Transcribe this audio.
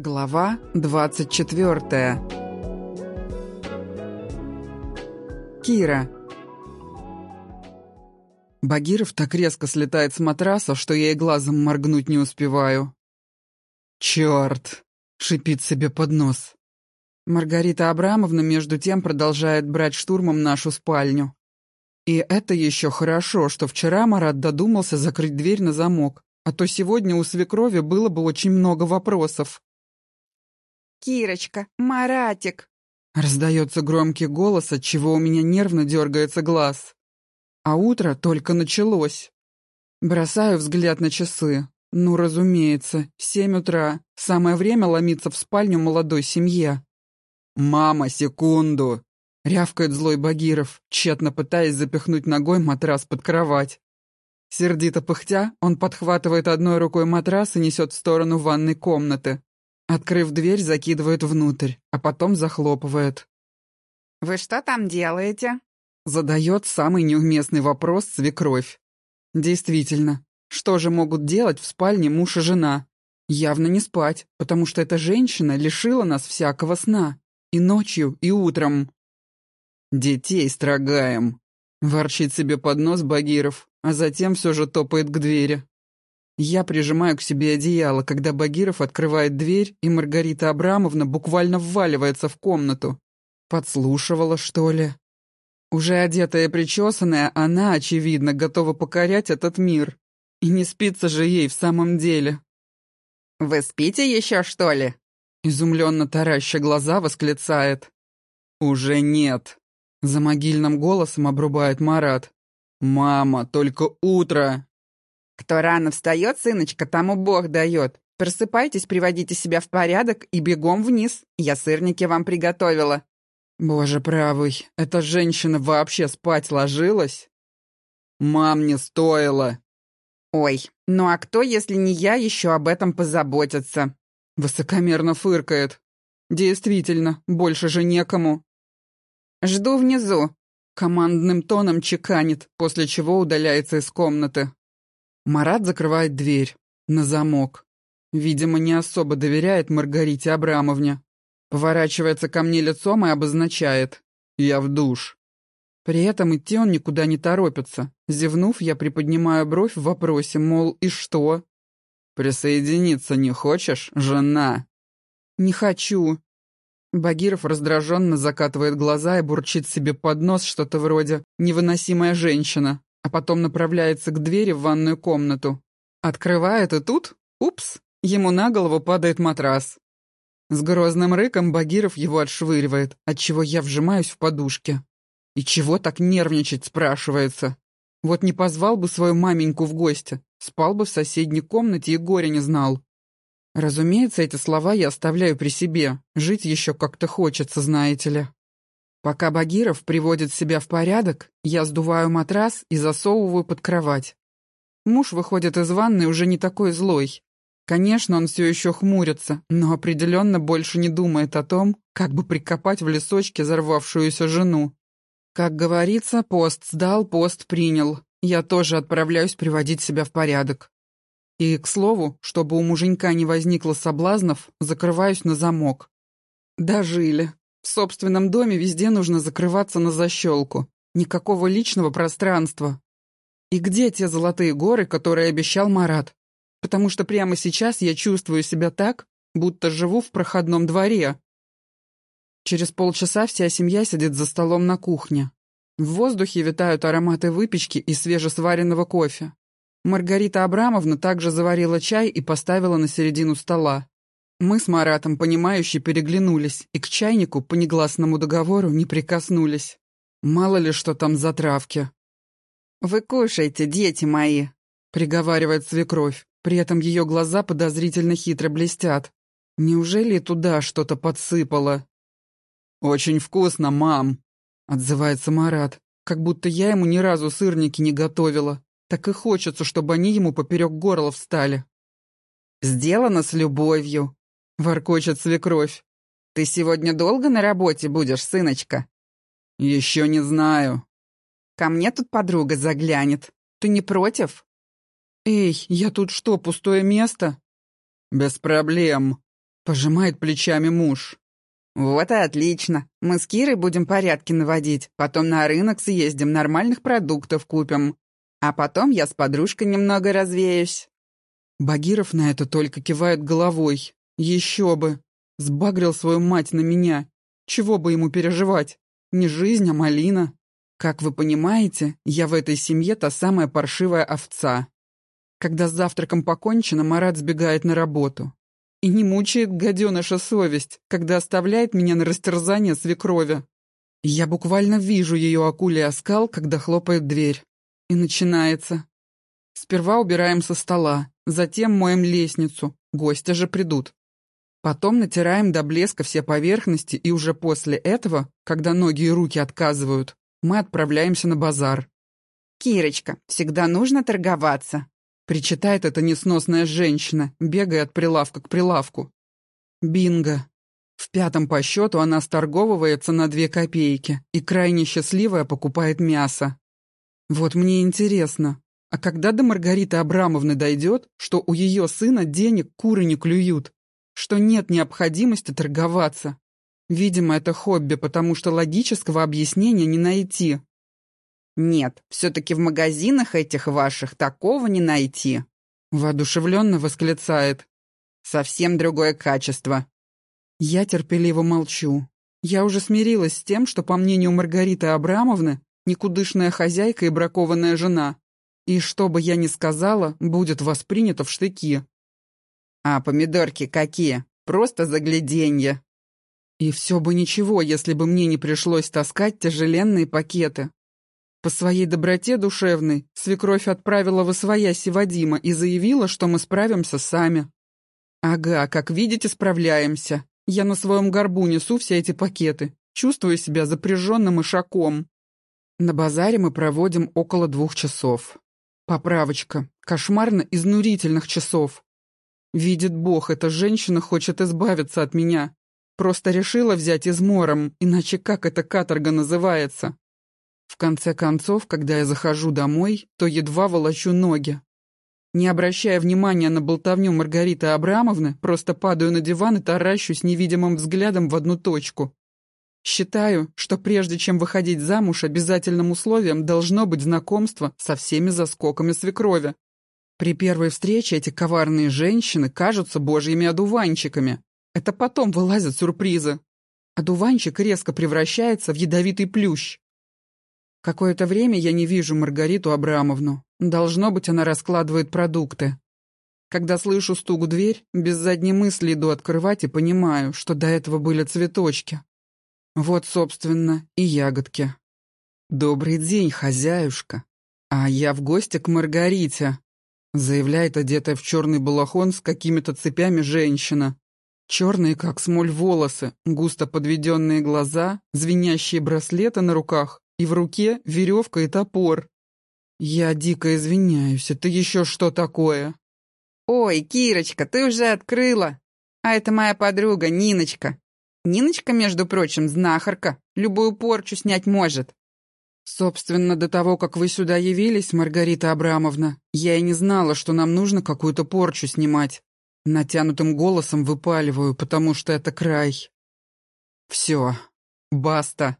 Глава 24 Кира Багиров так резко слетает с матраса, что я и глазом моргнуть не успеваю. «Черт!» — шипит себе под нос. Маргарита Абрамовна между тем продолжает брать штурмом нашу спальню. И это еще хорошо, что вчера Марат додумался закрыть дверь на замок, а то сегодня у свекрови было бы очень много вопросов. «Кирочка, Маратик!» Раздается громкий голос, от чего у меня нервно дергается глаз. А утро только началось. Бросаю взгляд на часы. Ну, разумеется, семь утра. Самое время ломиться в спальню молодой семье. «Мама, секунду!» — рявкает злой Багиров, тщетно пытаясь запихнуть ногой матрас под кровать. Сердито пыхтя, он подхватывает одной рукой матрас и несет в сторону ванной комнаты. Открыв дверь, закидывает внутрь, а потом захлопывает. «Вы что там делаете?» Задает самый неуместный вопрос свекровь. Действительно, что же могут делать в спальне муж и жена? Явно не спать, потому что эта женщина лишила нас всякого сна. И ночью, и утром. «Детей строгаем», — ворчит себе под нос Багиров, а затем все же топает к двери. Я прижимаю к себе одеяло, когда Багиров открывает дверь, и Маргарита Абрамовна буквально вваливается в комнату. Подслушивала, что ли? Уже одетая и причесанная, она, очевидно, готова покорять этот мир. И не спится же ей в самом деле. «Вы спите еще, что ли?» Изумленно тараща глаза восклицает. «Уже нет», — за могильным голосом обрубает Марат. «Мама, только утро, кто рано встает, сыночка, тому Бог дает. Просыпайтесь, приводите себя в порядок и бегом вниз. Я сырники вам приготовила». «Боже правый, эта женщина вообще спать ложилась?» «Мам, не стоило!» «Ой, ну а кто, если не я, еще об этом позаботится?» Высокомерно фыркает. «Действительно, больше же некому». «Жду внизу», — командным тоном чеканит, после чего удаляется из комнаты. Марат закрывает дверь. На замок. Видимо, не особо доверяет Маргарите Абрамовне. Поворачивается ко мне лицом и обозначает. «Я в душ». При этом идти он никуда не торопится. Зевнув, я приподнимаю бровь в вопросе, мол, и что? «Присоединиться не хочешь, жена?» «Не хочу». Багиров раздраженно закатывает глаза и бурчит себе под нос что-то вроде «невыносимая женщина» а потом направляется к двери в ванную комнату. Открывает и тут, упс, ему на голову падает матрас. С грозным рыком Багиров его отшвыривает, отчего я вжимаюсь в подушке. И чего так нервничать, спрашивается. Вот не позвал бы свою маменьку в гости, спал бы в соседней комнате и горя не знал. Разумеется, эти слова я оставляю при себе, жить еще как-то хочется, знаете ли. Пока Багиров приводит себя в порядок, я сдуваю матрас и засовываю под кровать. Муж выходит из ванны уже не такой злой. Конечно, он все еще хмурится, но определенно больше не думает о том, как бы прикопать в лесочке взорвавшуюся жену. Как говорится, пост сдал, пост принял. Я тоже отправляюсь приводить себя в порядок. И, к слову, чтобы у муженька не возникло соблазнов, закрываюсь на замок. Дожили. В собственном доме везде нужно закрываться на защелку. Никакого личного пространства. И где те золотые горы, которые обещал Марат? Потому что прямо сейчас я чувствую себя так, будто живу в проходном дворе. Через полчаса вся семья сидит за столом на кухне. В воздухе витают ароматы выпечки и свежесваренного кофе. Маргарита Абрамовна также заварила чай и поставила на середину стола. Мы с Маратом, понимающе переглянулись и к чайнику по негласному договору не прикоснулись. Мало ли что там за травки. «Вы кушайте, дети мои», — приговаривает свекровь. При этом ее глаза подозрительно хитро блестят. Неужели туда что-то подсыпало? «Очень вкусно, мам», — отзывается Марат, как будто я ему ни разу сырники не готовила. Так и хочется, чтобы они ему поперек горла встали. «Сделано с любовью», — воркочет свекровь. «Ты сегодня долго на работе будешь, сыночка?» «Еще не знаю». «Ко мне тут подруга заглянет. Ты не против?» «Эй, я тут что, пустое место?» «Без проблем», — Пожимает плечами муж. Вот и отлично. Мы с Кирой будем порядки наводить. Потом на рынок съездим, нормальных продуктов купим. А потом я с подружкой немного развеюсь. Багиров на это только кивает головой. Еще бы. Сбагрил свою мать на меня. Чего бы ему переживать? Не жизнь, а малина. Как вы понимаете, я в этой семье та самая паршивая овца. Когда с завтраком покончено, Марат сбегает на работу. И не мучает гаденыша совесть, когда оставляет меня на растерзание свекрови. Я буквально вижу ее акулий оскал, когда хлопает дверь. И начинается. Сперва убираем со стола, затем моем лестницу, гости же придут. Потом натираем до блеска все поверхности, и уже после этого, когда ноги и руки отказывают, мы отправляемся на базар. «Кирочка, всегда нужно торговаться», — причитает эта несносная женщина, бегая от прилавка к прилавку. Бинго. В пятом по счету она сторговывается на две копейки и крайне счастливая покупает мясо. Вот мне интересно, а когда до Маргариты Абрамовны дойдет, что у ее сына денег куры не клюют? Что нет необходимости торговаться. Видимо, это хобби, потому что логического объяснения не найти. Нет, все-таки в магазинах этих ваших такого не найти. Воодушевленно восклицает. Совсем другое качество. Я терпеливо молчу. Я уже смирилась с тем, что, по мнению Маргариты Абрамовны, никудышная хозяйка и бракованная жена. И что бы я ни сказала, будет воспринято в штыки. А помидорки какие? Просто загляденье. И все бы ничего, если бы мне не пришлось таскать тяжеленные пакеты. По своей доброте душевной свекровь отправила в освояси Вадима и заявила, что мы справимся сами. Ага, как видите, справляемся. Я на своем горбу несу все эти пакеты, чувствую себя запряженным ишаком. На базаре мы проводим около двух часов. Поправочка. Кошмарно изнурительных часов. Видит Бог, эта женщина хочет избавиться от меня. Просто решила взять измором, иначе как эта каторга называется? В конце концов, когда я захожу домой, то едва волочу ноги. Не обращая внимания на болтовню Маргариты Абрамовны, просто падаю на диван и таращусь невидимым взглядом в одну точку. Считаю, что прежде чем выходить замуж, обязательным условием должно быть знакомство со всеми заскоками свекрови. При первой встрече эти коварные женщины кажутся божьими одуванчиками. Это потом вылазят сюрпризы. Одуванчик резко превращается в ядовитый плющ. Какое-то время я не вижу Маргариту Абрамовну. Должно быть, она раскладывает продукты. Когда слышу стук в дверь, без задней мысли иду открывать и понимаю, что до этого были цветочки. Вот, собственно, и ягодки. «Добрый день, хозяюшка. А я в гости к Маргарите заявляет одетая в черный балахон с какими-то цепями женщина. Черные, как смоль, волосы, густо подведенные глаза, звенящие браслеты на руках и в руке веревка и топор. Я дико извиняюсь, это еще что такое? Ой, Кирочка, ты уже открыла. А это моя подруга Ниночка. Ниночка, между прочим, знахарка, любую порчу снять может. «Собственно, до того, как вы сюда явились, Маргарита Абрамовна, я и не знала, что нам нужно какую-то порчу снимать. Натянутым голосом выпаливаю, потому что это край. Все, баста.